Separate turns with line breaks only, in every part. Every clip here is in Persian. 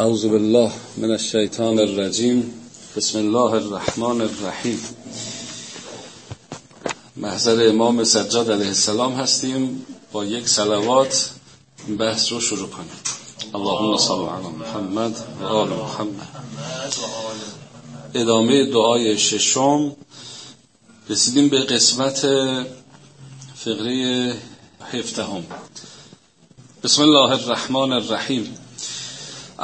اعوذ بالله من الشیطان الرجیم بسم الله الرحمن الرحیم. محضر امام سجاد علیه السلام هستیم. با یک سلوات بحث رو شروع کنیم. اللهم صل علی محمد و آل محمد. ادامه دعای ششم. رسیدیم به قسمت فقره هفدهم. بسم الله الرحمن الرحیم.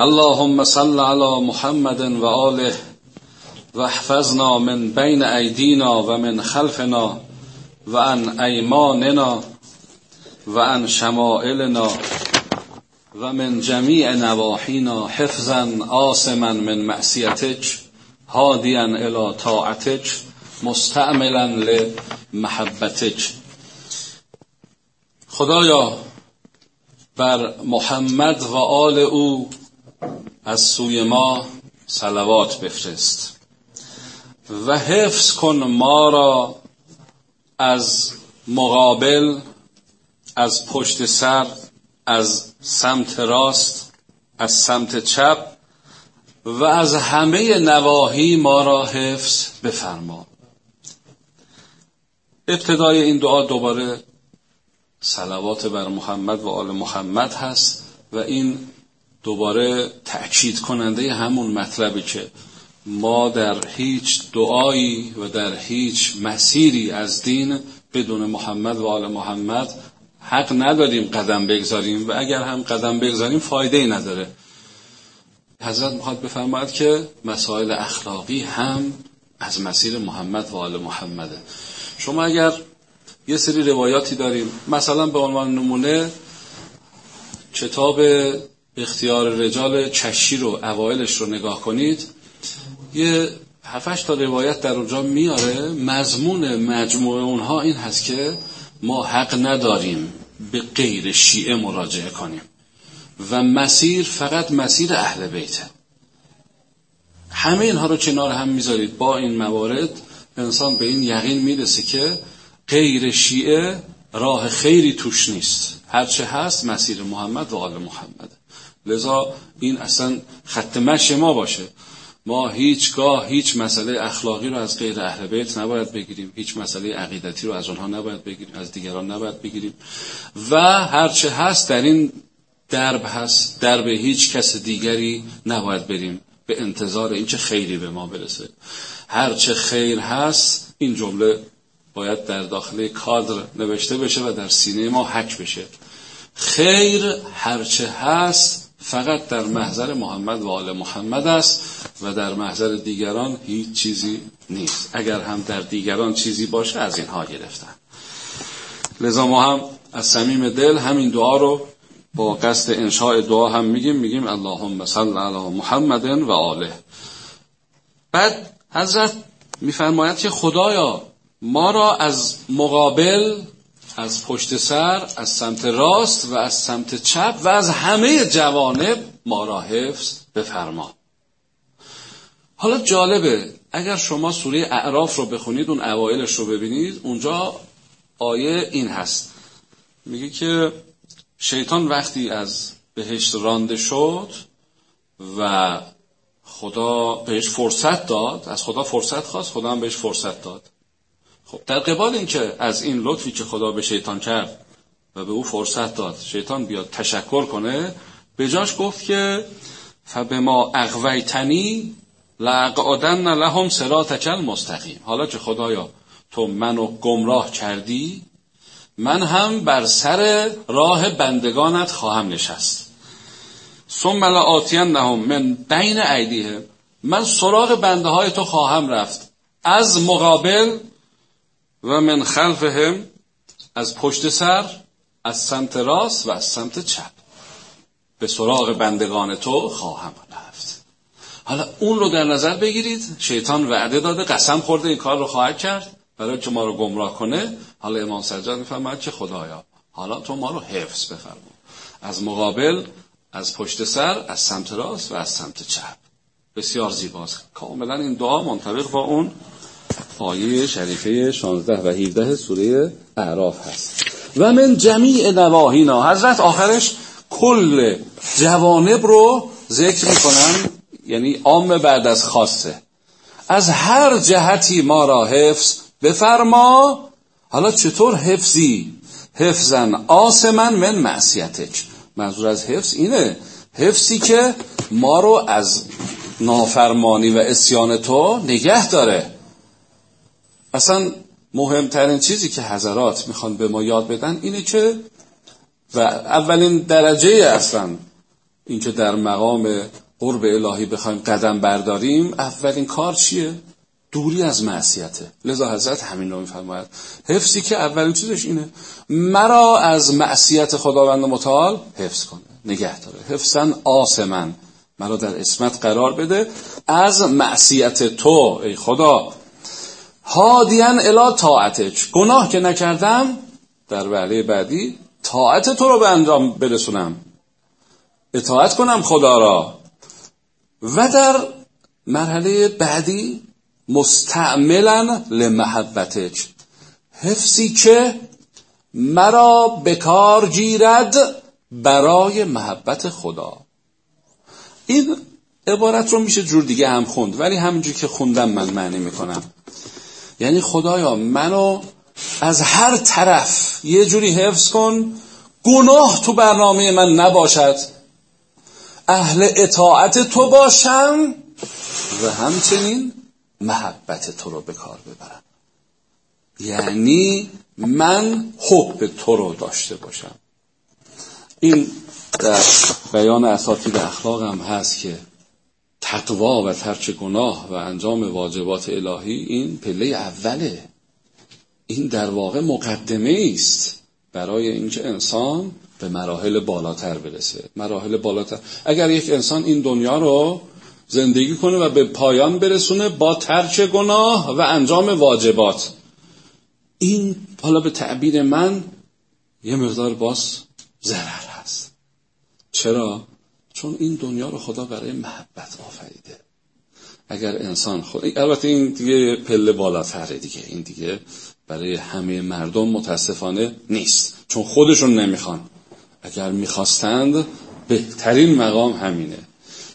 اللهم صل على محمد و آله واحفظنا من بین ایدینا و من خلفنا و عن ایماننا و عن شمائلنا و من جمیع نواحینا حفظا آسما من معصیتک هادیا الى طاعتک مستعملا لمحبتک خدایا بر محمد و آل او از سوی ما سلوات بفرست و حفظ کن ما را از مقابل از پشت سر از سمت راست از سمت چپ و از همه نواحی ما را حفظ بفرما. ابتدای این دعا دوباره سلوات بر محمد و آل محمد هست و این دوباره تأکید کننده همون مطلبی که ما در هیچ دعایی و در هیچ مسیری از دین بدون محمد و آل محمد حق نداریم قدم بگذاریم و اگر هم قدم بگذاریم فایده ای نداره. حضرت می‌خواد بفرماید که مسائل اخلاقی هم از مسیر محمد و آل محمده. شما اگر یه سری روایاتی داریم مثلا به عنوان نمونه کتاب اختیار رجال چشی رو اوایلش رو نگاه کنید. یه هفتش تا روایت در اونجا میاره. مضمون مجموعه اونها این هست که ما حق نداریم به غیر شیعه مراجعه کنیم. و مسیر فقط مسیر اهل بیته. همه اینها رو کنار هم می‌ذارید. با این موارد انسان به این یقین می‌رسه که غیر شیعه راه خیری توش نیست. هرچه هست مسیر محمد و آل محمد. لذا این اصلا خط مش ما باشه. ما هیچگاه هیچ مسئله اخلاقی رو از غیر اهل بیت نباید بگیریم. هیچ مسئله عقیدتی رو از آنها نباید بگیریم. از دیگران نباید بگیریم. و هرچه هست در این درب هست درب هیچ کس دیگری نباید بریم. به انتظار اینکه خیری به ما برسه. هرچه خیر هست این جمله باید در داخل کادر نوشته بشه و در سینه ما حک بشه. خیر هرچه هست فقط در محضر محمد و آل محمد است و در محضر دیگران هیچ چیزی نیست. اگر هم در دیگران چیزی باشه از اینها گرفتن. لذا ما هم از صمیم دل همین دعا رو با قصد انشاء دعا هم میگیم. میگیم اللهم صل علی محمد و آله. بعد حضرت میفرماید که خدایا ما را از مقابل از پشت سر از سمت راست و از سمت چپ و از همه جوانب ما را حفظ بفرما. حالا جالبه اگر شما سوره اعراف رو بخونید اون اوایلش رو ببینید اونجا آیه این هست. میگه که شیطان وقتی از بهشت رانده شد و خدا بهش فرصت داد از خدا فرصت خواست خدا هم بهش فرصت داد. خب در قبال اینکه از این لطفی که خدا به شیطان کرد و به او فرصت داد شیطان بیاد تشکر کنه به جاش گفت که فبما اغویتنی لأقعدن لهم صراطک المستقیم. حالا که خدایا تو منو گمراه کردی من هم بر سر راه بندگانت خواهم نشست. ثم لآتینهم من بین ایدیهم. من سراغ بنده های تو خواهم رفت. از مقابل و من خلفهم از پشت سر از سمت راست و از سمت چپ. به سراغ بندگان تو خواهم رفت. حالا اون رو در نظر بگیرید. شیطان وعده داده قسم خورده این کار رو خواهد کرد. برای که ما رو گمراه کنه حالا امام سجاد میفرماید که خدایا حالا تو ما رو حفظ بفرما. از مقابل از پشت سر از سمت راست و از سمت چپ. بسیار زیباست. کاملا این دعا منطبق با اون آیه شریفه 16 و 17 سوره اعراف هست. و من جمیع نواهینا حضرت آخرش کل جوانب رو ذکر می‌کنم یعنی عام بعد از خاصه. از هر جهتی ما را حفظ بفرما. حالا چطور حفظی؟ حفظن آسمن من معصیتک. منظور از حفظ اینه حفظی که ما رو از نافرمانی و اسیان تو نگه داره. اصلا مهمترین چیزی که حضرات می‌خوان به ما یاد بدن اینه که و اولین درجه اصلا اینکه در مقام قرب الهی بخوایم قدم برداریم اولین کار چیه؟ دوری از معصیته. لذا حضرت همین رو میفرماید. حفظی که اولین چیزش اینه. مرا از معصیت خداوند متعال حفظ کنه. نگه داره. حفظن آسمن مرا در اسمت قرار بده. از معصیت تو ای خدا هادیان الا طاعتش گناه که نکردم در وعده بعدی طاعت تو رو به انجام برسونم. اطاعت کنم خدا را. و در مرحله بعدی مستعملا لمحبتک. حفظی که مرا به کار گیرد برای محبت خدا. این عبارت رو میشه جور دیگه هم خوند ولی همینجور که خوندم من معنی می‌کنم. یعنی خدایا منو از هر طرف یه جوری حفظ کن گناه تو برنامه من نباشد. اهل اطاعت تو باشم و همچنین محبت تو رو به کار ببرم. یعنی من حب تو رو داشته باشم. این در بیان اساتید اخلاق هم هست که تقوا و ترک گناه و انجام واجبات الهی این پله اوله. این در واقع مقدمه است برای اینکه انسان به مراحل بالاتر برسه. مراحل بالاتر. اگر یک انسان این دنیا رو زندگی کنه و به پایان برسونه با ترک گناه و انجام واجبات. این حالا به تعبیر من یه مقدار باز ضرر هست. چرا؟ چون این دنیا رو خدا برای محبت اگر انسان خود البته این دیگه پله بالاتره دیگه. این دیگه برای همه مردم متاسفانه نیست. چون خودشون نمی‌خوان. اگر می‌خواستند بهترین مقام همینه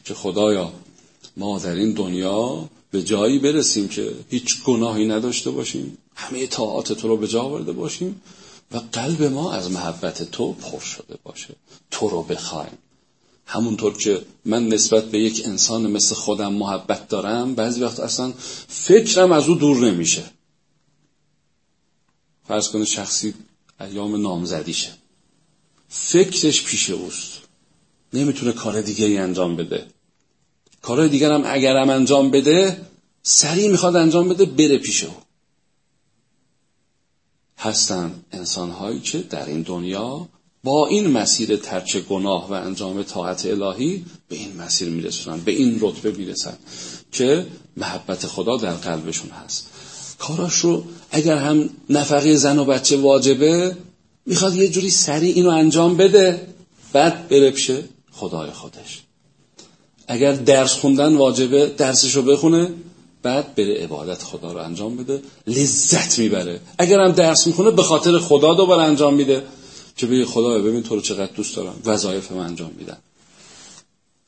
که خدایا ما در این دنیا به جایی برسیم که هیچ گناهی نداشته باشیم. همه طاعات تو رو به جا آورده باشیم و قلب ما از محبت تو پر شده باشه. تو رو بخوایم. همونطور که من نسبت به یک انسان مثل خودم محبت دارم بعضی وقت اصلا فکرم از او دور نمیشه. فرض کنه شخصی ایام نامزدیشه فکرش پیش اوست. نمی‌تونه کار دیگه ای انجام بده. کارهای دیگر هم اگرم انجام بده سریع می‌خواد انجام بده بره پیش او. هستن انسانهایی که در این دنیا با این مسیر ترچ گناه و انجام طاعت الهی به این مسیر میرسونن به این رتبه می‌رسن که محبت خدا در قلبشون هست. کاراش رو اگر هم نفقه زن و بچه واجبه می‌خواد یه جوری سریع اینو انجام بده بعد بره پیش خدای خودش. اگر درس خوندن واجبه درسش رو بخونه بعد بره عبادت خدا رو انجام بده لذت می‌بره. اگر هم درس می‌خونه به خاطر خدا دوباره انجام میده. که بگه خدا ببین تو رو چقدر دوست دارم. وظایف انجام میدم.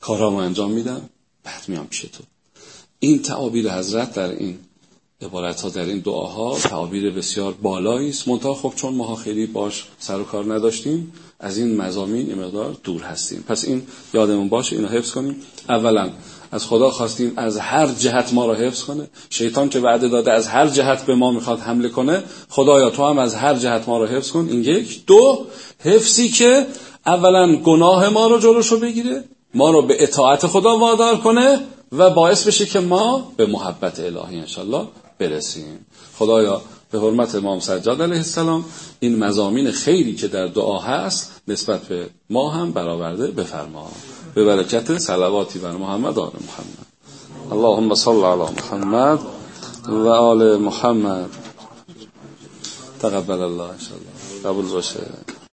کارامو انجام میدم. بعد میام پیش تو. این تعابیر حضرت در این عبارت ها در این دعاها تعابیر بسیار بالایی است. منتها خب چون ما خیلی باش سر و کار نداشتیم از این مزامین این مقدار دور هستیم. پس این یادمون باشه اینو حفظ کنیم. اولا از خدا خواستیم از هر جهت ما را حفظ کنه. شیطان که وعده داده از هر جهت به ما می‌خواد حمله کنه خدایا تو هم از هر جهت ما را حفظ کن. این یک. دو حفظی که اولا گناه ما رو جلوشو بگیره ما رو به اطاعت خدا وادار کنه و باعث بشه که ما به محبت الهی انشالله برسیم. خدایا به حرمت امام سجاد علیه السلام این مزامین خیری که در دعا هست نسبت به ما هم برآورده بفرما. به برکت صلواتی بر محمد آل محمد. اللهم صل علی محمد و آل محمد. تقبل الله ان قبول باشه.